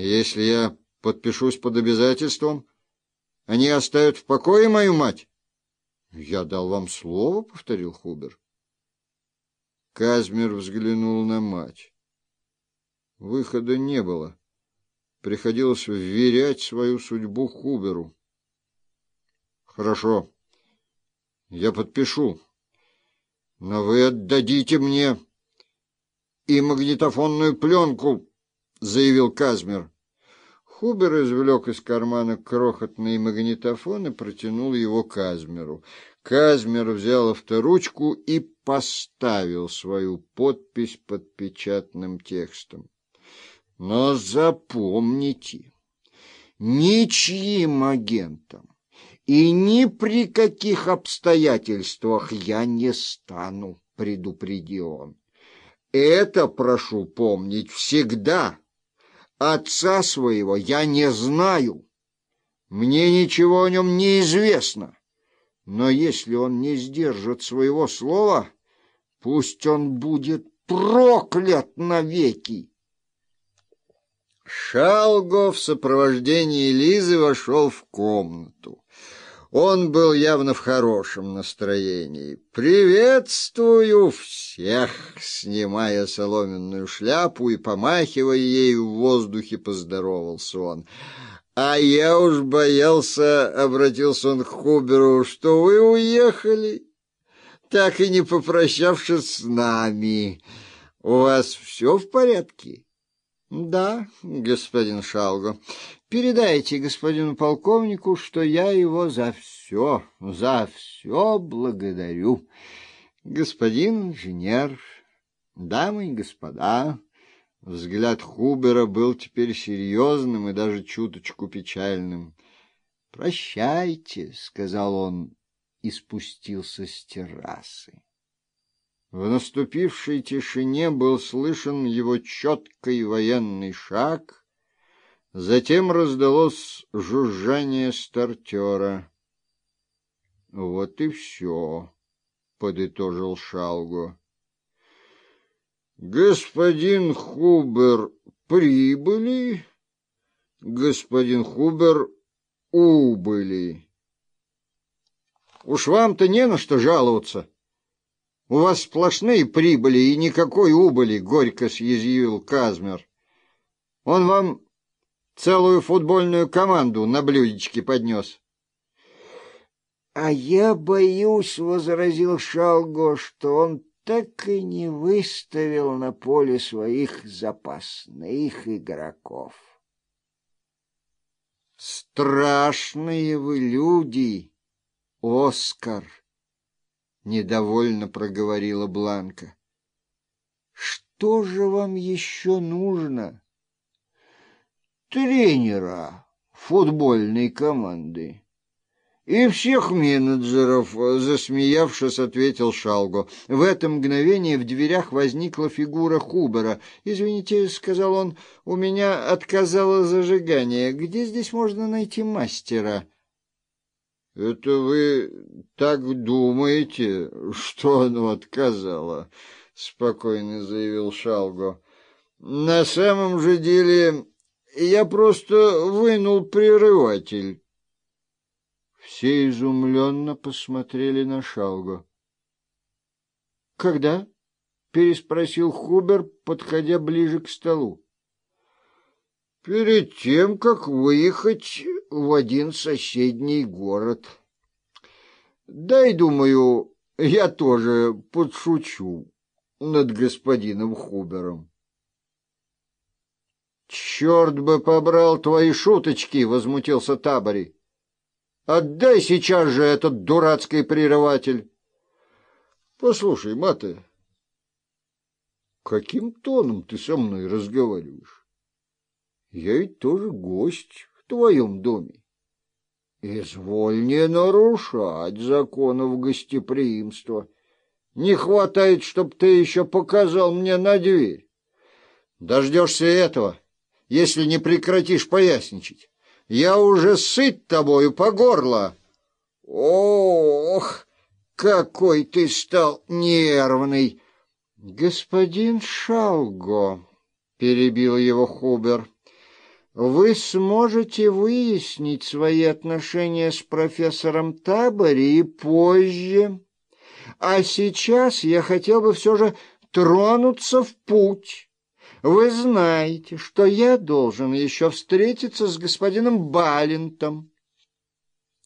Если я подпишусь под обязательством, они оставят в покое мою мать? — Я дал вам слово, — повторил Хубер. Казмер взглянул на мать. Выхода не было. Приходилось вверять свою судьбу Хуберу. — Хорошо, я подпишу, но вы отдадите мне и магнитофонную пленку, — заявил Казмер. Хубер извлек из кармана крохотный магнитофон и протянул его Казмеру. Казмер взял авторучку и поставил свою подпись под печатным текстом. Но запомните, ничьим агентом и ни при каких обстоятельствах я не стану, предупредил он. Это прошу помнить всегда. Отца своего я не знаю. Мне ничего о нем не известно. Но если он не сдержит своего слова, пусть он будет проклят навеки. Шалго в сопровождении Лизы вошел в комнату. Он был явно в хорошем настроении. «Приветствую всех!» Снимая соломенную шляпу и помахивая ею в воздухе, поздоровался он. «А я уж боялся, — обратился он к Хуберу, — что вы уехали, так и не попрощавшись с нами. У вас все в порядке?» «Да, господин Шалго. Передайте господину полковнику, что я его за все, за все благодарю. Господин инженер, дамы и господа...» Взгляд Хубера был теперь серьезным и даже чуточку печальным. «Прощайте», — сказал он и спустился с террасы. В наступившей тишине был слышен его четкий военный шаг, затем раздалось жужжание стартера. — Вот и все, — подытожил Шалго. — Господин Хубер прибыли, господин Хубер убыли. — Уж вам-то не на что жаловаться. — у вас сплошные прибыли и никакой убыли, — горько съязвил Казмер. Он вам целую футбольную команду на блюдечке поднес. — А я боюсь, — возразил Шалго, — что он так и не выставил на поле своих запасных игроков. — Страшные вы люди, Оскар! — недовольно проговорила Бланка. Что же вам еще нужно? Тренера футбольной команды. И всех менеджеров, засмеявшись, ответил Шалго. В это мгновение в дверях возникла фигура Хубера. «Извините», — сказал он, — «у меня отказало зажигание. Где здесь можно найти мастера?» Это вы так думаете, что оно отказало? Спокойно заявил Шалго. На самом же деле я просто вынул прерыватель. Все изумленно посмотрели на Шалго. «Когда?» — переспросил Хубер, подходя ближе к столу. «Перед тем, как выехать в один соседний город. Дай, думаю, я тоже подшучу над господином Хубером. «Черт бы побрал твои шуточки!» — возмутился Табори. «Отдай сейчас же этот дурацкий прерыватель!» «Послушай, Мате, каким тоном ты со мной разговариваешь? Я ведь тоже гость твоем доме. Изволь не нарушать законов гостеприимства. Не хватает, чтоб ты еще показал мне на дверь. Дождешься этого, если не прекратишь поясничать. Я уже сыт тобою по горло. Ох, какой ты стал нервный! Господин Шалго, — перебил его Хубер, — вы сможете выяснить свои отношения с профессором Табори и позже. А сейчас я хотел бы все же тронуться в путь. Вы знаете, что я должен еще встретиться с господином Балентом.